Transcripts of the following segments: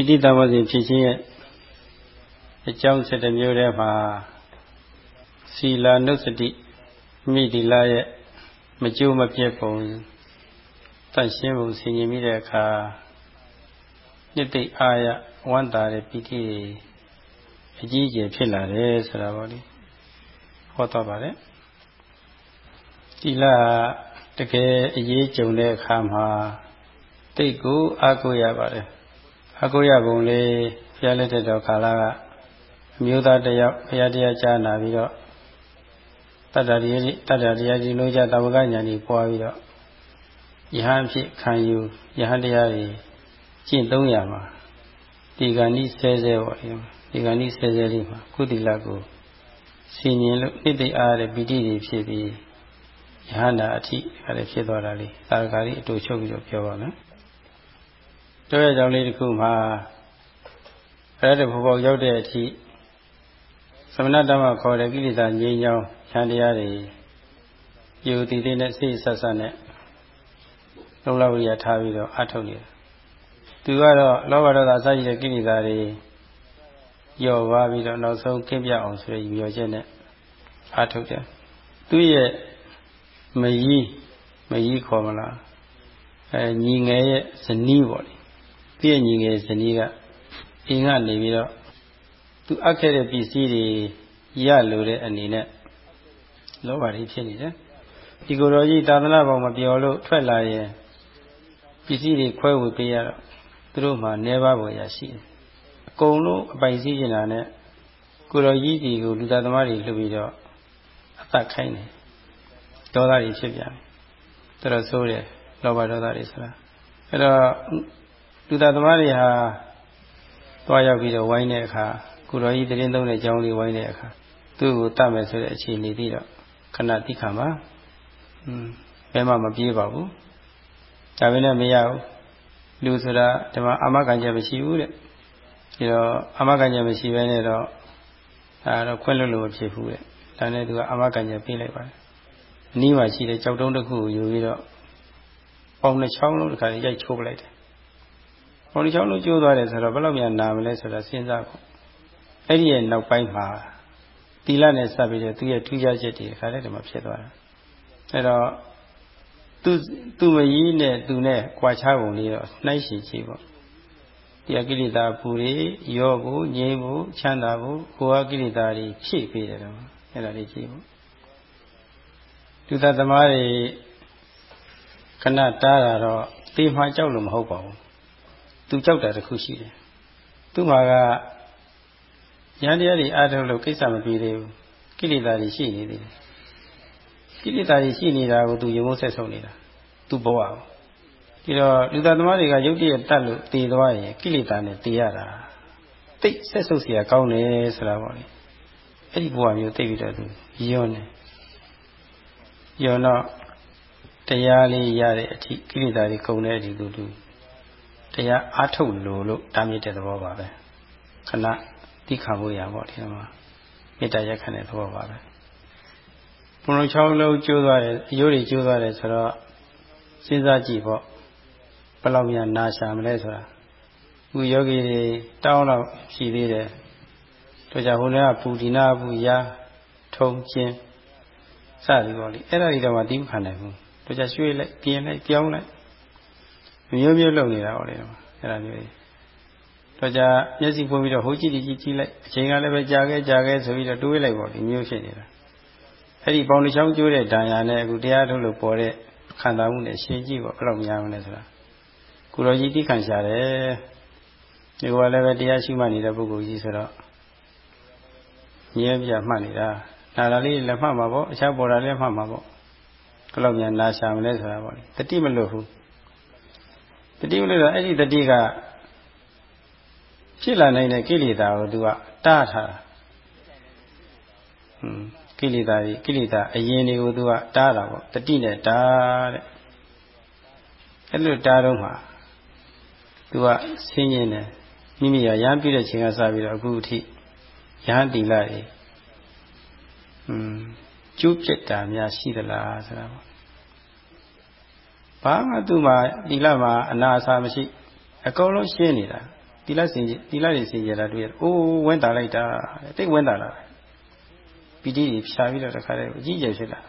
ပိဋိသမစဉ်ဖြစ်ခြင်းရဲ့အကြောင်း7မျိုးထဲမှာစီလာနုစတိမိဒီလာရဲ့မကြိုးမပြတ်ပုံတန့်ရှင်းပုံဆင်ញင်မိတဲ့အခါနှစ်သိအာရဝန္တာတဲ့ပိဋိအကြီးအကျယ်ဖြစ်လာတယ်ဆိုတာပေါ့လေဟောတော့ပါတယ်ဒီလာတကယ်အရေးကြုံတဲ့အခါမှာတိတ်ကိုအားကိုးရပါတယ် အားကိုးရပုံလေးဘုရားလက်ထက်တော်ကာလကအမျိုးသားတယောက်ဘုရားတရားကြားနာပြီးတော့တတ္တရိတတ္တတရားကြီးလုံးကြတာဝကညာကြီးပွားပြီးတော့ယဟန်ဖြစ်ခံယူယဟန်တရားကြီးကျင့်သုံးရမှာဒီကဏီဆဲဆဲပေါ့ဒီကဏီဆဲဆဲလေးမှာကုသီလကိုဆင်ញင်လို့ဣတိအားတဲ့ပိဋိတွေဖြစ်ပြီးယဟန္တာအထိအဲ့ဒါဖြစ်သွားတာလေးသာရကာရီအတူချုပ်ပြီးတော့ပြောပါမယ် တော့ရကြောင့်လေးတစ်ခုမှာအဲ့ဒါဘောပေါက်ရောက်တဲ့အထိသမဏတမခေါ်တဲ့ကိလေသာငြိမ်းချောင်းဉာဏ်တရားတွေယူတည်တည်နဲ့စိတ်ဆက်ဆက်နဲ့လုံလဝိရထားပြီးတော့အထုတ်နေတယ်သူကတော့လောဘဒေါသအစရှိတဲ့ကိလေသာတွေယော့ပါပြီးတော့နောက်ဆုံးကင်းပြအောင်ဆိုရည်ပြောချက်နဲ့အထုတ်တယ်သူရဲ့မကြီးမကြီးခေါ်မလားအဲညီငယ်ရဲ့ဇနီးပေါ့လေ သူရဲ့ညီငယ်ဇနီးကအိမ်ကနေပြီးတော့သူအပ်ခဲ့တဲ့ပစ္စည်းတွေရလို့တဲ့အနေနဲ့လောဘတွေဖြစ်နေတယ်ဒီကိုယ်တော်ကြီးသာသနာ့ဘောင်မပြောလို့ထွက်လာရင်ပစ္စည်းတွေခွဲဝေပေးရတော့သူတို့မှနေပါပေါ်ရရှိတယ်အကုန်လုံးအပိုင်စည်းနေတာနဲ့ကိုယ်တော်ကြီးဒီကိုလူသားသမားတွေလှုပ်ပြီးတော့အသက်ခိုင်းတယ်ဒေါသတွေဖြစ်ပြန်တယ်တော်တော်ဆိုးတယ်လောဘဒေါသတွေဆိုတာအဲ့တော့ လူသားသမားတွေဟာသွားရောက်ပြီးတော့ဝိုင်းတဲ့အခါကိုတော်ကြီးတရင်သုံးတဲ့ကြောင်းလေးဝိုင်းတဲ့အခါသူ့ကိုတတ်မယ်ဆိုတဲ့အခြေအနေပြီးတော့ခဏတိခံပါอืมဘယ်မှမပြေးပါဘူးဒါပဲနဲ့မရဘူးလူဆိုတာဒီမှာအာမခံချက်မရှိဘူးတဲ့ဒီတော့အာမခံချက်မရှိဘဲနဲ့တော့ဒါတော့ခွင့်လွတ်လို့မဖြစ်ဘူးတဲ့ဒါနဲ့သူကအာမခံချက်ပေးလိုက်ပါတယ်အနည်းမှရှိတဲ့ကြောက်တုံးတစ်ခုကိုယူပြီးတော့ပေါင်နှချောင်းလုံးတစ်ခါရိုက်ချိုးပလိုက်တယ် ပေါင်နှချောင်းလုံးကျိုးသွားတယ်ဆိုတော့ဘယ်လောက်များနာမလဲဆိုတာစဉ်းစားဖို့အဲ့ဒီရဲ့နောက်ပိုင်းမှာတီလနဲ့စပ်ပြီးတော့သူ့ရဲ့ထူးခြားချက်တွေခါတဲ့တည်းမှာဖြစ်သွားတာအဲ့တော့သူသူမကြီးနဲ့သူနဲ့ကြွာချပုံလေးတော့နှိုင်းရှင်ကြည့်ပေါ့ဒီအကိလေသာပူတွေရောဖို့ငြိမ်းဖို့ချမ်းသာဖို့ကိုယ်အကိလေသာတွေဖြည့်ပေးတယ်တော့အဲ့ဒါလေးကြည့်ပေါ့လူသားသမားတွေခဏတားတာတော့တေးမှကြောက်လို့မဟုတ်ပါဘူး သူကြောက်တာတခုရှိတယ်သူ့မှာကဉာဏ်တရားတွေအားထုတ်လို့ကိစ္စမပြီးသေးဘူးကိလေသာတွေရှိနေသေးတယ်ကိလေသာတွေရှိနေတာကိုသူယုံမိုးဆက်ဆုံးနေတာသူ့ဘဝကိုဒီတော့လူသားသမားတွေကယုတ်တည်းတတ်လို့တည်သွားရင်ကိလေသာနဲ့တည်ရတာတိတ်ဆက်ဆုပ်เสียကောင်းတယ်ဆိုတာပေါ့လေအဲ့ဒီဘဝမျိုးသိပြီးတော့သူရောနေရောတော့တရားလေးရတဲ့အထိကိလေသာတွေကုန်တဲ့အထိသူသူ တရားအားထုတ်လို့လို့တားမြစ်တဲ့သဘောပါပဲခဏတိခါဖို့ရပေါ့ဒီမှာမေတ္တာရက်ခံတဲ့သဘောပါပဲဘုံလုံးချောင်းလုံးကျိုးသွားတယ်အယိုးတွေကျိုးသွားတယ်ဆိုတော့စဉ်းစားကြည့်ပေါ့ဘယ်လောက်များနာရှာမလဲဆိုတာခုယောဂီတွေတောင်းတော့ရှိသေးတယ်တို့ကြဟိုနေ့ကပူဒီနာပူရာထုံချင်းစသည်ပေါ့လေအဲ့ဒါတွေတော့မတိမခံနိုင်ဘူးတို့ကြရွှေ့လိုက်ပြင်းလိုက်ပြောင်းလိုက် မျိုးမျိုးလုပ်နေတာပေါ့လေအဲ့ဒါမျိုးကြီးတော့ကြမျက်စိဖွင့်ပြီးတော့ဟိုကြည့်ကြည့်ကြည့်လိုက်အချိန်ကလည်းပဲကြာခဲ့ကြာခဲ့ဆိုပြီးတော့တွေးလိုက်ပေါ့ဒီမျိုးဖြစ်နေတာအဲ့ဒီပေါင်တစ်ချောင်းကျိုးတဲ့ဒဏ်ရာနဲ့အခုတရားထုတ်လို့ပေါ်တဲ့ခံစားမှုနဲ့ရှင်းကြည့်ပေါ့ဘယ်လောက်များမလဲဆိုတာကိုတော်ကြီးတိခံရှာတယ်ဒီကလည်းပဲတရားရှိမှနေတဲ့ပုဂ္ဂိုလ်ကြီးဆိုတော့မြဲပြမှတ်နေတာနာတာလေးလည်းမှတ်မှာပေါ့အခြားပေါ်တာလည်းမှတ်မှာပေါ့ဘယ်လောက်များနာရှာမလဲဆိုတာပေါ့တတိမလို့ဘူး တတိမလို့တော့အဲ့ဒီတတိကဖြစ်လာနိုင်တဲ့ကိလေသာကိုသူကတားထားတာဟွန်းကိလေသာကြီးကိလေသာအရင်တွေကိုသူကတားတာပေါ့တတိနဲ့တားတဲ့အဲ့လိုတားတော့မှသူကဆင်းရဲတယ်မိမိရရမ်းပြည့်တဲ့ချိန်ကစပြီးတော့အခုအထိရဟန်းတိလာတွေอืมကျိုးပြက်တာများရှိသလားဆိုတာပေါ့ ဘာမှသူ့မှာတိလမှာအနာအစာမရှိအကုန်လုံးရှင်းနေတာသီလစင်သီလတွေစင်ကြတာတွေ့ရအိုးဝင်းတာလိုက်တာတိတ်ဝင်းတာလာပီတိတွေဖြာပြီးတော့တခါတည်းအကြီးအကျယ်ဖြစ်လာ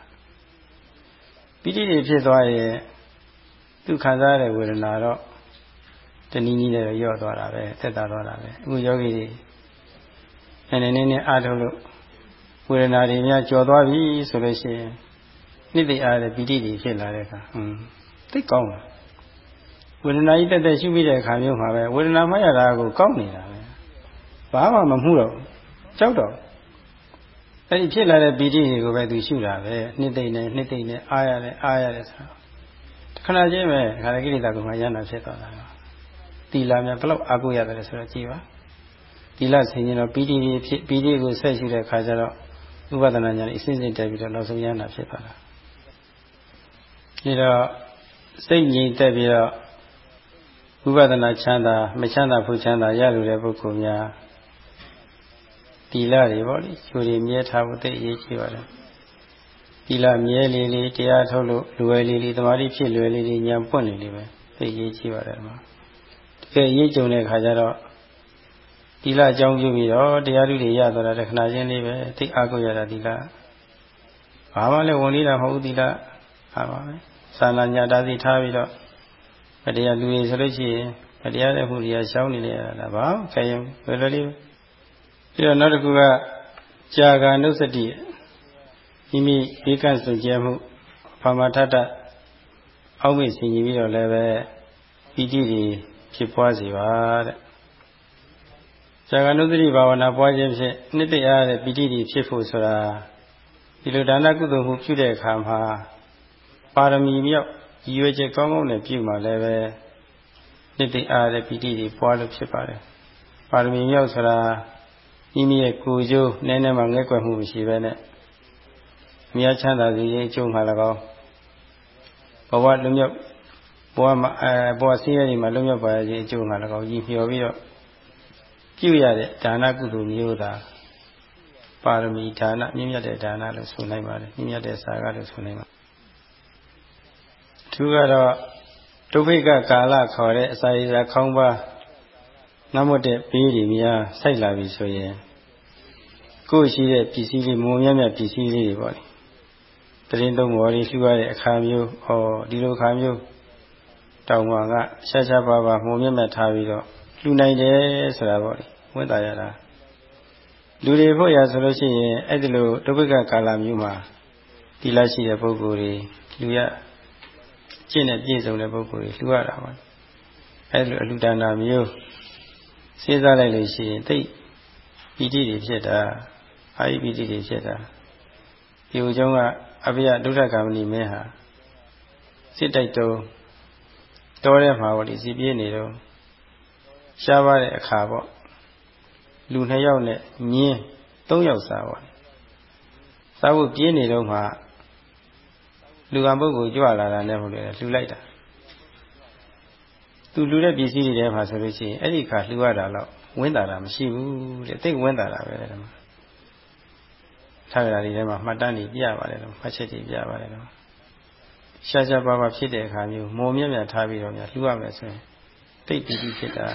ပီတိတွေဖြစ်သွားရင်သူခံစားရတဲ့ဝေဒနာတော့တနည်းနည်းနဲ့ရော့သွားတာပဲသက်သာသွားတာပဲအခုယောဂီတွေနည်းနည်းနည်းနည်းအားထုတ်လို့ဝေဒနာတွေများကြော်သွားပြီဆိုလို့ရှိရင်နှစ်သိအားတဲ့ပီတိတွေဖြစ်လာတဲ့အခါဟွန်း သိကောင်းတယ်ဝေဒနာကြီးတက်တက်ရှုပြီးတဲ့အခါမျိုးမှာပဲဝေဒနာမှရတာကိုကောက်နေတာပဲဘာမှမမှုတော့ကြောက်တော့အဲ့ဒီဖြစ်လာတဲ့ပီတိတွေကိုပဲသူရှုတာပဲနှစ်သိမ့်နေနှစ်သိမ့်နေအားရတယ်အားရတယ်ဆိုတော့ခဏချင်းပဲခါရကိရိတာကမှရဟနာဖြစ်သွားတာတီလာများဘလောက်အားကိုးရတယ်ဆိုတော့ကြည်ပါတီလာဆင်ရင်တော့ပီတိတွေဖြစ်ပီတိကိုဆက်ရှုတဲ့အခါကျတော့ဥပဒနာညာအစဉ်စဉ်တက်ပြီးတော့နောက်ဆုံးရဟနာဖြစ်သွားတာဒီတော့ စိတ်ငြိမ်သက်ပြီးတော့ဝိပဿနာချမ်းသာမချမ်းသာဖို့ချမ်းသာရလိုတဲ့ပုဂ္ဂိုလ်များတီလာတွေပေါ့လေချိုတွေမြဲထားဖို့သိအရေးကြီးပါတယ်တီလာမြဲလေးလေးတရားထုတ်လို့လွယ်လေးလေးတမာတိဖြစ်လွယ်လေးလေးညာပွင့်လေးလေးပဲသိအရေးကြီးပါတယ်မှာတကယ်ရေးကြုံတဲ့ခါကျတော့တီလာအကြောင်းပြုပြီးတော့တရားဓုတွေရသွားတာတခဏချင်းလေးပဲသိအားကိုရတာတီလာဘာမှလည်းဝင်နေတာမဟုတ်ဘူးတီလာဟာပါပဲ သာနာညာတာစီထားပြီးတော့တရားလူတွေဆိုလို့ရှိရင်တရားတဲ့မှုတွေကရှောင်းနေရတာဘာခဲရင်ဘယ်လိုလေးပြီးတော့နောက်တစ်ခုကကြာဂာနုစတိမိမိဧကစွန်ကျဲမှုဘာမထတအောက်မေ့ဆင်ကြီးပြီးတော့လည်းပဲပီတိတွေဖြစ်ပွားစေပါတဲ့ဇာကနုသတိဘာဝနာပွားခြင်းဖြင့်နှစ်သိအားတဲ့ပီတိတွေဖြစ်ဖို့ဆိုတာဒီလိုဒါနကုသိုလ်မှုပြုတဲ့အခါမှာ ပါရမီမြောက်ရည်ရွယ်ချက်ကောင်းကောင်းနဲ့ပြုမှလည်းပဲနှစ်သိအားတဲ့ပီတိတွေပွားလို့ဖြစ်ပါတယ်ပါရမီမြောက်ဆိုတာမိမိရဲ့ကိုယ်ကျိုးနည်းနည်းမှငဲ့ကွယ်မှုမရှိဘဲနဲ့မြတ်ချမ်းသာစေခြင်းအကျိုးမှ၎င်းဘဝလွမြောက်ဘဝမှာအဲဘဝဆင်းရဲတွေမှာလွမြောက်ပါခြင်းအကျိုးမှ၎င်းရည်မျှော်ပြီးတော့ပြုရတဲ့ဒါနကုသိုလ်မျိုးသာပါရမီဒါနမြင့်မြတ်တဲ့ဒါနလို့ဆိုနိုင်ပါတယ်မြင့်မြတ်တဲ့စာကလို့ဆိုနိုင်ပါ သူကတော့ဒုဗိကကာလခေါ်တဲ့အစာရည်စာခေါင်းပါနမတ်တဲ့ပေးတွေများစိုက်လာပြီဆိုရင်ကိုယ်ရှိတဲ့ပစ္စည်းလေးမုံမြတ်မြတ်ပစ္စည်းလေးတွေပေါ့လေတရင်သုံးဘော်လေးလှူရတဲ့အခါမျိုးဟောဒီလိုအခါမျိုးတောင်မှကရှားရှားပါပါမုံမြတ်မြတ်ထားပြီးတော့လှူနိုင်တယ်ဆိုတာပေါ့လေဝန်တာရတာလူတွေဖို့ရဆိုလို့ရှိရင်အဲ့ဒီလိုဒုက္ခကာလမျိုးမှာဒီလရှိတဲ့ပုဂ္ဂိုလ်တွေလူရ ကျင့်တဲ့ပြည့်စုံတဲ့ပုဂ္ဂိုလ်တွေလှူရတာပါအဲ့လိုအလူဒါနာမျိုးစဉ်းစားလိုက်လို့ရှိရင်တိတ်ပီတိတွေဖြစ်တာအာယိပီတိတွေဖြစ်တာဒီဥကြောင့်ကအဘိယဒုဒ္ဒကာမဏိမင်းဟာစစ်တိုက်တုံးတောထဲမှာပေါ့လေစီပြေးနေတော့ရှားပါတဲ့အခါပေါ့လူနှစ်ယောက်နဲ့ညင်းသုံးယောက်စားပေါ့စားဖို့ပြေးနေတော့မှ လူကံပုဂ္ဂိုလ်ကြွလာတာနဲ့ဟုတ်လေလှူလိုက်တာသူလှူတဲ့ပစ္စည်းတွေထဲမှာဆိုလို့ရှိရင်အဲ့ဒီခါလှူရတာတော့ဝင်းတာတာမရှိဘူးတဲ့သိဝင်းတာတာပဲတဲ့မှာထားရတာဒီထဲမှာမှတ်တမ်းတွေပြပါတယ်တော့မှတ်ချက်တွေပြပါတယ်တော့ရှားရှားပါးပါးဖြစ်တဲ့အခါမျိုးမုံမြတ်မြတ်ထားပြီးတော့များလှူရမယ်ဆိုရင်တိတ်ပီတိဖြစ်တာ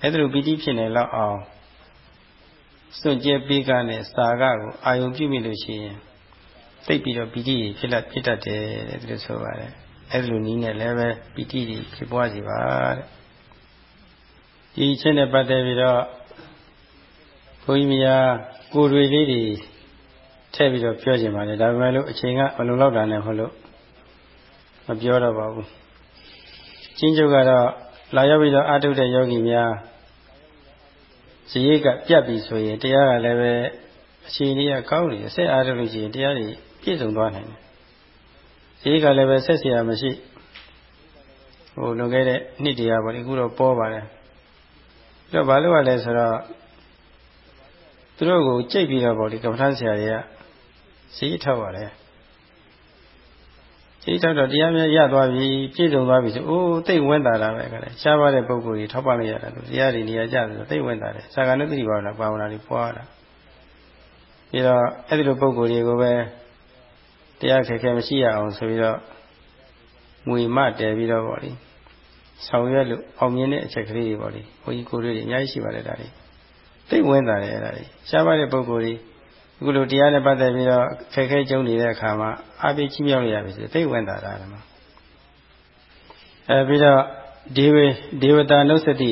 အဲ့ဒါလိုပီတိဖြစ်နေတော့အောင်စွန့်ကြဲပေးကနဲ့စာကကိုအာယုံပြုမိလို့ရှိရင် သိပြီးတော့ပီတိဖြစ်လက်ဖြစ်တတ်တယ်တဲ့ဒီလိုဆိုပါတယ်အဲ့ဒီလိုနည်းနဲ့လည်းပဲပီတိဖြစ်ပွားစီပါတဲ့ဒီချင်းနဲ့ပတ်သက်ပြီးတော့ဘုန်းကြီးမယားကိုယ်တွေလေးတွေထည့်ပြီးတော့ပြောချင်ပါတယ်ဒါပေမဲ့လို့အချိန်ကမလုံလောက်တာနဲ့ဟုတ်လို့မပြောတော့ပါဘူးချင်းကျုပ်ကတော့လာရောက်ပြီးတော့အာထုတဲ့ယောဂီများဇေယကပြတ်ပြီဆိုရင်တရားကလည်းပဲအခြေအနေကကောင်းနေဆက်အားထုတ်လို့ရှိရင်တရားတွေ ပြည့်စုံသွားနိုင်တယ်ဇေယကလည်းပဲဆက်เสียမရှိဟိုလွန်ခဲ့တဲ့နှစ်တရားပေါ့ဒီအခုတော့ပေါ်ပါတယ်ပြီးတော့ဘာလို့ ਆ လဲဆိုတော့သူတို့ကိုကြိတ်ပြီးတော့ပေါ့ဒီကမ္ဘာထဆရာတွေကဇေယထောက်ပါတယ်စိတ်ထောက်တော့တရားများရသွားပြီပြည့်စုံသွားပြီဆိုအိုးသိဝင်တာတာပဲခါလေရှားပါတဲ့ပုံကိုယ်ကြီးထောက်ပံ့လိုက်ရတာလို့တရားတွေနေရာကျဆိုသိဝင်တာတယ်သာဂနုတိဘာဝနာဘာဝနာတွေပွားတာပြီးတော့အဲ့ဒီလိုပုံကိုယ်တွေကိုပဲ တရားခက်ခဲမရှိရအောင်ဆိုပြီးတော့ငွေမတဲပြီးတော့ဗောလေဆောင်ရွက်လို့အောင်မြင်တဲ့အချက်ကလေးတွေပေါ့လေဘုန်းကြီးကိုယ်တွေအများကြီးရှိပါတယ်ဒါတွေသိဝင်တာလေအဲ့ဒါတွေရှားပါတဲ့ပုံကိုယ်တွေအခုလိုတရားနဲ့ပတ်သက်ပြီးတော့ခက်ခဲကြုံနေတဲ့အခါမှာအပိချိမြောက်ရပြီဆိုသိဝင်တာဒါကမှအဲပြီးတော့ဒေဝဒေဝတာနုစတိ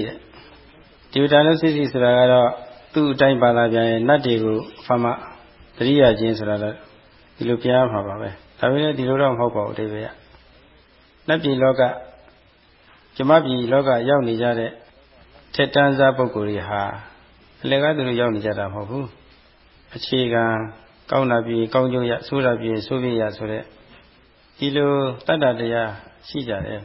ဒေဝတာနုစတိဆိုတာကတော့သူ့အတိုင်းပါလာပြန်ရင်နတ်တွေကိုဖမတရိယာချင်းဆိုတာတော့ ဒီလိုပြန်ရမှာပါပဲဒါပေမဲ့ဒီလိုတော့မဟုတ်ပါဘူးအတိပ္ပယ်ကနတ်ပြည်လောကကျမပြည်လောကရောက်နေကြတဲ့ထက်တန်းစားပုဂ္ဂိုလ်တွေဟာအလယ်ကသူတို့ရောက်နေကြတာမဟုတ်ဘူးအခြေခံကောင်းတာပြည်ကောင်းကျိုးရဆိုးတာပြည်ဆိုးပြရဆိုတဲ့ဒီလိုတတ္တတရားရှိကြတယ်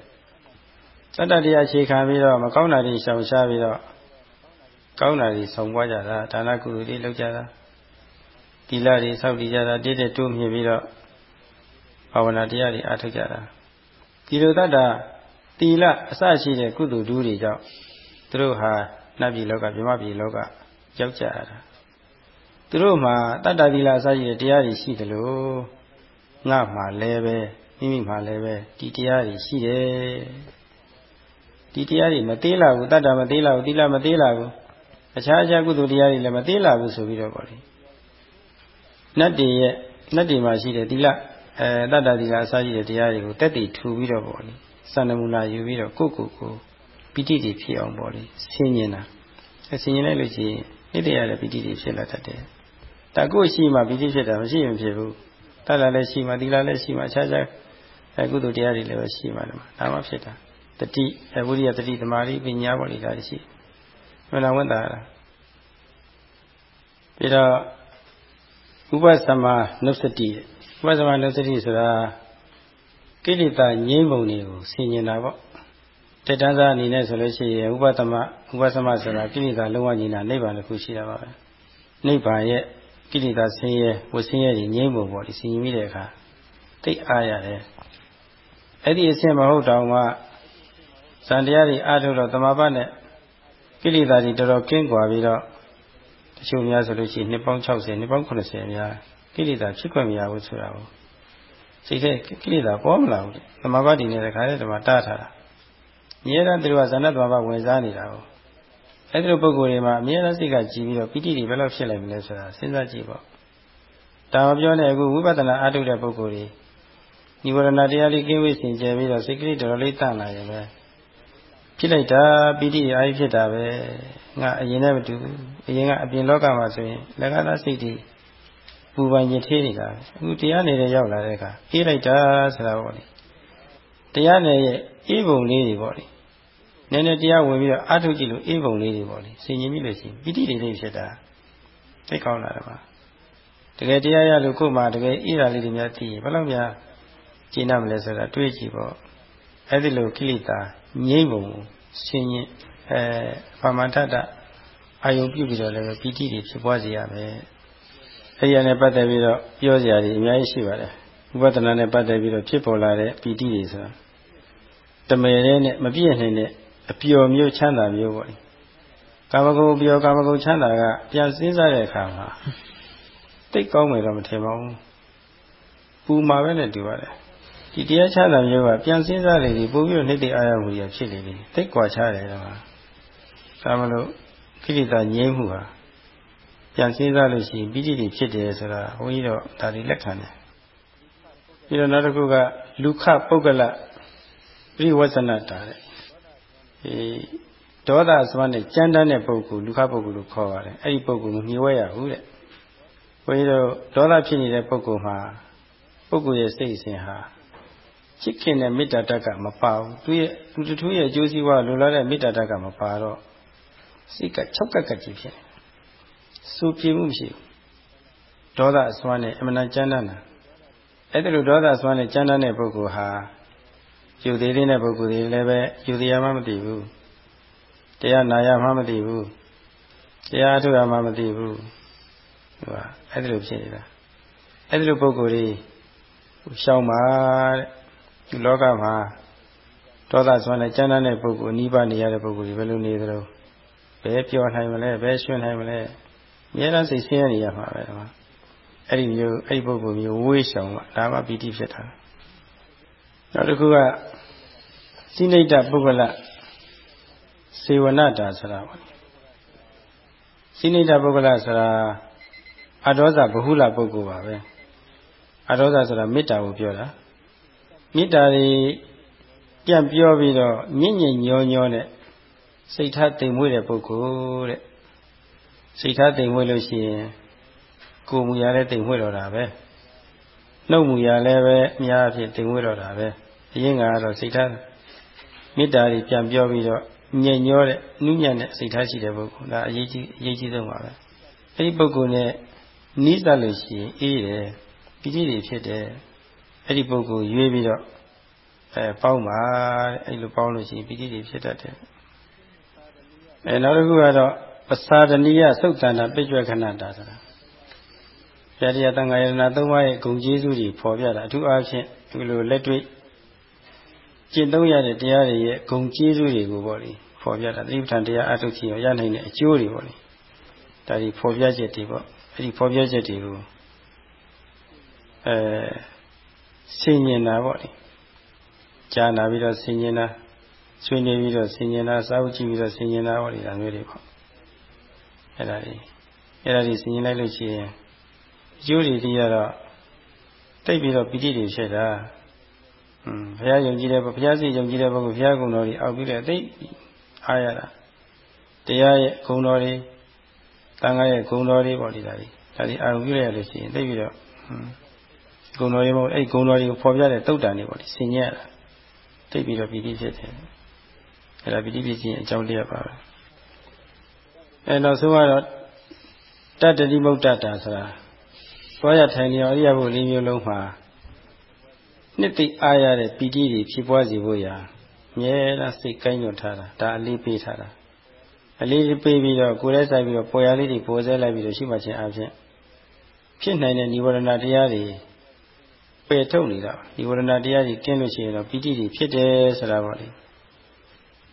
တတ္တတရားအခြေခံပြီးတော့မကောင်းတာတွေရှောင်ရှားပြီးတော့ကောင်းတာတွေဆောင်ပွားကြတာဒါနကုသိုလ်တွေလုပ်ကြတာ တိလတွေစောင့်တည်ကြတာတည်တဲ့တိုးမြင့်ပြီးတော့ဘာဝနာတရားတွေအားထုတ်ကြတာဒီလိုတတ္တတီလအစရှိတဲ့ကုသိုလ်ဒူးတွေကြောင့်သူတို့ဟာနတ်ပြည်လောကမြမပြည်လောကရောက်ကြရတာသူတို့မှာတတ္တသီလအစရှိတဲ့တရားတွေရှိတယ်လို့ငါမှလည်းပဲမိမိမှလည်းပဲဒီတရားတွေရှိတယ်ဒီတရားတွေမသေးလာဘူးတတ္တမသေးလာဘူးသီလမသေးလာဘူးအခြားအခြားကုသိုလ်တရားတွေလည်းမသေးလာဘူးဆိုပြီးတော့ပေါ့လေ နတ်တွေရဲ့နတ်တွေမှာရှိတဲ့သီလအဲတတ္တသီလအစရှိတဲ့တရားတွေကိုတက်တည်ထူပြီးတော့ပေါ့လေစံနမူနာယူပြီးတော့ကိုယ့်ကိုယ်ကိုပိဋိတွေဖြစ်အောင်ပေါ့လေဆင်းញင်တာဆင်းញင်လိုက်လို့ရှိရင်ဣတိရတဲ့ပိဋိတွေဖြစ်လာတတ်တယ်ဒါကိုယ်ရှိမှပိဋိဖြစ်တာမရှိရင်ဖြစ်ဘူးတတ္တလည်းရှိမှသီလလည်းရှိမှအခြားခြားအဲကုသိုလ်တရားတွေလည်းရှိမှတယ်ဒါမှဖြစ်တာတတိအဝိရိယတတိသမာဓိပညာပေါ့လေဒါရှိမနာဝတ္တာပြီးတော့ ဥပသမနုစတိဥပသမနုစတိဆိုတာကိလေသာငြိမ့်ပုံတွေကိုဆင်ញင်တာပေါ့တက်တန်းစားအနေနဲ့ဆိုလို့ရှိရင်ဥပသမဥပသမဆိုတာကိလေသာလုံးဝငြိမ်းတာနိဗ္ဗာန်တစ်ခုရှိတာပါပဲနိဗ္ဗာန်ရဲ့ကိလေသာဆင်းရဲဝဆင်းရဲတွေငြိမ့်ပုံပေါ့ဒီဆင်ញင်မိတဲ့အခါသိအားရတယ်အဲ့ဒီအဆင့်မဟုတ်တောင်မှဇန်တရားတွေအားထုတ်တော့တမပတ်နဲ့ကိလေသာတွေတော်တော်ကင်းကွာပြီးတော့ တချို့များဆိုလို့ရှိရင်နှစ်ပေါင်း60နှစ်ပေါင်း80များကိလေသာဖြစ်ခွင့်မရဘူးဆိုတာကိုစိတ်ထဲကိလေသာပေါ်မလာဘူး။သမဘာတိနေတဲ့ခါတဲ့ဓမ္မတားထားတာ။အမြဲတမ်းသူတို့ကဇဏသမဘာဝင်စားနေတာကိုအဲ့ဒီလိုပုံကိုယ်တွေမှာအမြဲတမ်းစိတ်ကကြည်ပြီးတော့ပိဋိတွေဘယ်လောက်ဖြစ်လိုက်မလဲဆိုတာစဉ်းစားကြည့်ပေါ့။ဒါမပြောနဲ့အခုဝိပဿနာအားထုတ်တဲ့ပုံကိုယ်တွေនិဝရဏတရားလေးကင်းဝေးစင်ကြယ်ပြီးတော့စိတ်ကလေးတော်တော်လေးတန့်လာရင်ပဲ ဖြစ်လိုက်တာပိဋိအားဖြစ်တာပဲငါအရင်နဲ့မတူဘူးအရင်ကအပြင်လောကမှာဆိုရင်လက္ခဏာစိတ်တွေပူပန်ညစ်သေးနေတာအခုတရားနေတဲ့ရောက်လာတဲ့အခါအေးလိုက်တာဆိုတာပေါ့လေတရားနယ်ရဲ့အေးပုံလေးတွေပေါ့လေနည်းနည်းတရားဝင်ပြီးတော့အထုကြည့်လို့အေးပုံလေးတွေပေါ့လေဆင်ញင်ပြီလို့ရှိရင်ပိဋိတွေလေးဖြစ်တာသိကောင်းလာတယ်ပါတကယ်တရားရလို့ကို့မှာတကယ်အေးတာလေးတွေများသိရင်ဘယ်လောက်များကျင့်ရမလဲဆိုတာတွေးကြည့်ပေါ့အဲ့ဒီလိုကိလေသာ ငြိမ့်ပုံဆင်ញင်အဲပါမတ္တအာယုံပြုပြီးတော့လည်းပိဋိတွေဖြစ်ပွားစေရမယ်အဲ့ဒီနဲ့ပတ်သက်ပြီးတော့ပြောစရာတွေအများကြီးရှိပါတယ်ဥပဒနာနဲ့ပတ်သက်ပြီးတော့ဖြစ်ပေါ်လာတဲ့ပီတိတွေဆိုတာတမယ်တဲ့နဲ့မပြည့်နိုင်တဲ့အပျော်မျိုးချမ်းသာမျိုးပေါ့ကာမဂုဏ်ပျော်ကာမဂုဏ်ချမ်းသာကပြန်စဉ်းစားတဲ့အခါမှာတိတ်ကောင်းမယ်တော့မထင်ပါဘူးပူမှာပဲနဲ့တူပါတယ် ဒီတရားချမ်းသာမျိုးကပြန်စဉ်းစားလေဒီပို့ပြီးတော့နှိမ့်တဲ့အာရမှုကြီးဖြစ်နေပြီတိတ်ကွာချတယ်တော့ဒါမလို့ခိဋ္တငြိမ်းမှုဟာပြန်စဉ်းစားလို့ရှိရင်ပိဋိတွေဖြစ်တယ်ဆိုတာဘုန်းကြီးတော့ဒါတွေလက်ခံတယ်ပြီးတော့နောက်တစ်ခုကလူခပုဂ္ဂလပြိဝဇ္ဇနတာတဲ့ဒီဒေါသစွမ်းနဲ့ကြမ်းတမ်းတဲ့ပုဂ္ဂိုလ်လူခပုဂ္ဂိုလ်လို့ခေါ်ပါတယ်အဲ့ဒီပုဂ္ဂိုလ်ကိုမြှဝဲရဘူးတဲ့ဘုန်းကြီးတို့ဒေါသဖြစ်နေတဲ့ပုဂ္ဂိုလ်မှာပုဂ္ဂိုလ်ရဲ့စိတ်အစဉ်ဟာ ချစ်ခင်တဲ့မေတ္တာတက်ကမပါဘူးသူရဲ့သူတထူးရဲ့အကျိုးစီးပွားလိုလားတဲ့မေတ္တာတက်ကမပါတော့စိတ်က၆ကက်ကက်ကြီးဖြစ်တယ်စူပြေမှုမရှိဘူးဒေါသအစွမ်းနဲ့အမှန်တန်ကြမ်းတမ်းတာအဲ့ဒါလိုဒေါသအစွမ်းနဲ့ကြမ်းတမ်းတဲ့ပုဂ္ဂိုလ်ဟာယူသေးသေးတဲ့ပုဂ္ဂိုလ်တွေလည်းပဲယူသေးရမှမသိဘူးတရားနာရမှမသိဘူးတရားအထုရမှမသိဘူးဟိုအဲ့ဒါလိုဖြစ်နေတာအဲ့ဒါလိုပုဂ္ဂိုလ်တွေရှောင်းပါတဲ့ ဒီလောကမှာဒေါသစွမ်းနဲ့ကြမ်းတမ်းတဲ့ပုဂ္ဂိုလ်အနိဗ္ဗာန်နေရတဲ့ပုဂ္ဂိုလ်တွေဘယ်လိုနေသလဲဘယ်ပြောနိုင်မလဲဘယ်ရွှင်နိုင်မလဲအများအားစိတ်ဆင်းရဲနေရမှာပဲဒီမှာအဲ့ဒီမျိုးအဲ့ဒီပုဂ္ဂိုလ်မျိုးဝေးရှောင်မှာဒါမှပီတိဖြစ်တာနောက်တစ်ခုကစိနိတ္တပုဂ္ဂလစေဝနတာဆိုတာပေါ့စိနိတပုဂ္ဂလဆိုတာအဒေါသဗဟုလပုဂ္ဂိုလ်ပါပဲအဒေါသဆိုတာမေတ္တာကိုပြောတာ မေတ္တာတွေပြန့်ပြောပြီးတော့ညဉ့်ညဉ့်ညောညောနဲ့စိတ်ထားတိမ်မွေးတဲ့ပုဂ္ဂိုလ်တဲ့စိတ်ထားတိမ်မွေးလို့ရှိရင်ကိုယ်မူရလည်းတိမ်မွေးတော့တာပဲနှုတ်မူရလည်းပဲအများအဖြစ်တိမ်မွေးတော့တာပဲအရင်ကတော့စိတ်ထားမေတ္တာတွေပြန်ပြောပြီးတော့ညဉ့်ညောတဲ့နုညံ့တဲ့စိတ်ထားရှိတဲ့ပုဂ္ဂိုလ်ဒါအရေးကြီးအရေးကြီးဆုံးပါပဲအဲဒီပုဂ္ဂိုလ်နဲ့နီးစပ်လို့ရှိရင်အေးတယ်ပိဋိတွေဖြစ်တယ် အဲ့ဒီပုဂ္ဂိုလ်ရွေးပြီးတော့အဲပေါင်းပါတဲ့အဲ့လိုပေါင်းလို့ရှိရင်ပိဋိတွေဖြစ်တတ်တယ်အဲနောက်တစ်ခုကတော့ပစာဒနိယသုတ်တန္တာပိကျွခဏတာဆိုတာဆရာတရားတန်ခါယရဏသုံးပါးရဲ့ဂုံကျေးဇူးတွေဖော်ပြတာအထူးအားဖြင့်ဒီလိုလက်တွေ့ကျင့်သုံးရတဲ့တရားတွေရဲ့ဂုံကျေးဇူးတွေကိုပေါ့လေဖော်ပြတာသတိပဋ္ဌာန်တရားအထုတ်ခြင်းရနိုင်တဲ့အကျိုးတွေပေါ့လေဒါဒီဖော်ပြချက်တွေပေါ့အဲ့ဒီဖော်ပြချက်တွေကိုအဲ ဆင်ញင်တာပေါ့လေကြားနာပြီးတော့ဆင်ញင်တာဆွေးနွေးပြီးတော့ဆင်ញင်တာစာအုပ်ကြည့်ပြီးတော့ဆင်ញင်တာပေါ့လေဒါမျိုးတွေပေါ့အဲ့ဒါတွေအဲ့ဒါတွေဆင်ញင်လိုက်လို့ရှိရင်အကျိုးတွေတည်းရတော့တိတ်ပြီးတော့ပိဋိတွေဖြစ်တာอืมဘုရားယုံကြည်တဲ့ဘုရားစိတ်ယုံကြည်တဲ့ပုဂ္ဂိုလ်ဘုရားကုံတော်တွေအောက်ပြီးတော့တိတ်အားရတာတရားရဲ့ဂုဏ်တော်တွေတန်ခါရဲ့ဂုဏ်တော်တွေပေါ့ဒီဒါတွေဒါတွေအာရုံပြုရလို့ရှိရင်သိပြီးတော့ ဂုဏ်တော်တွေပေါ့အဲ့ဂုဏ်တော်တွေကိုဖော်ပြတဲ့တုတ်တန်တွေပေါ့ဒီဆင်ញရတာသိပြီးတော့ပီတိဖြစ်တယ်အဲ့ဒါပီတိဖြစ်ခြင်းအကြောင်းတရားပါပဲအဲ့တော့ဆိုတော့တတ္တတိမုတ်တတာဆိုတာသွားရထိုင်နေအောင်အရိယဘုလေးမျိုးလုံးမှာနှစ်သိအားရတဲ့ပီတိတွေဖြစ်ပွားစေဖို့ရာမြဲတမ်းစိတ်ကိုင်းညွတ်ထားတာဒါအလေးပေးထားတာအလေးပေးပြီးတော့ကိုယ်လည်းစိုက်ပြီးတော့ပေါ်ရလေးတွေပေါ်ဆဲလိုက်ပြီးတော့ရှိမှချင်းအဖြစ်ဖြစ်နိုင်တဲ့និဝရဏတရားတွေ ပယ်ထုတ်နေတာនិဝရဏတရားတွေကင်းလို့ရှိရင်တော့ပီတိတွေဖြစ်တယ်ဆိုတာပေါ့လေ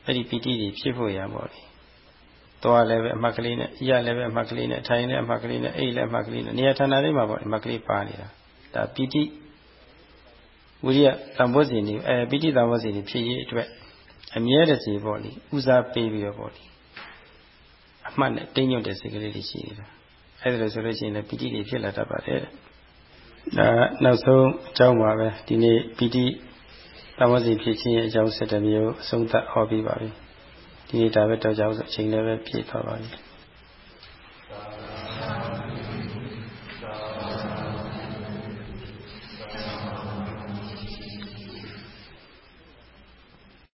အဲ့ဒီပီတိတွေဖြစ်ဖို့ရပေါ့လေသွားလည်းပဲအမှတ်ကလေးနဲ့ရလည်းပဲအမှတ်ကလေးနဲ့ထိုင်လည်းအမှတ်ကလေးနဲ့အိတ်လည်းအမှတ်ကလေးနဲ့နေရာဌာနလေးမှာပေါ့အမှတ်ကလေးပါနေတာဒါပီတိဝိရိယတံဘောဇဉ်တွေအဲပီတိတံဘောဇဉ်တွေဖြစ်ရေးအတွက်အမြဲတစေပေါ့လေဦးစားပေးပြီးတော့ပေါ့လေအမှတ်နဲ့တိမ့်ညွတ်တဲ့စိတ်ကလေးတွေရှိနေတာအဲ့ဒါလို့ဆိုလို့ရှိရင်လည်းပီတိတွေဖြစ်လာတတ်ပါတယ် ဒါနောက်ဆုံးအကြောင်းပါပဲဒီနေ့ပီတိတံဘောဇဉ်ဖြစ်ခြင်းရဲ့အကြောင်း၁၇မျိုးအဆုံးသတ်ဟောပြီးပါပြီဒီနေ့ဒါပဲတော့ကြောင်းဆိုအချိန်လည်းပဲပြည့်သွားပါပြီ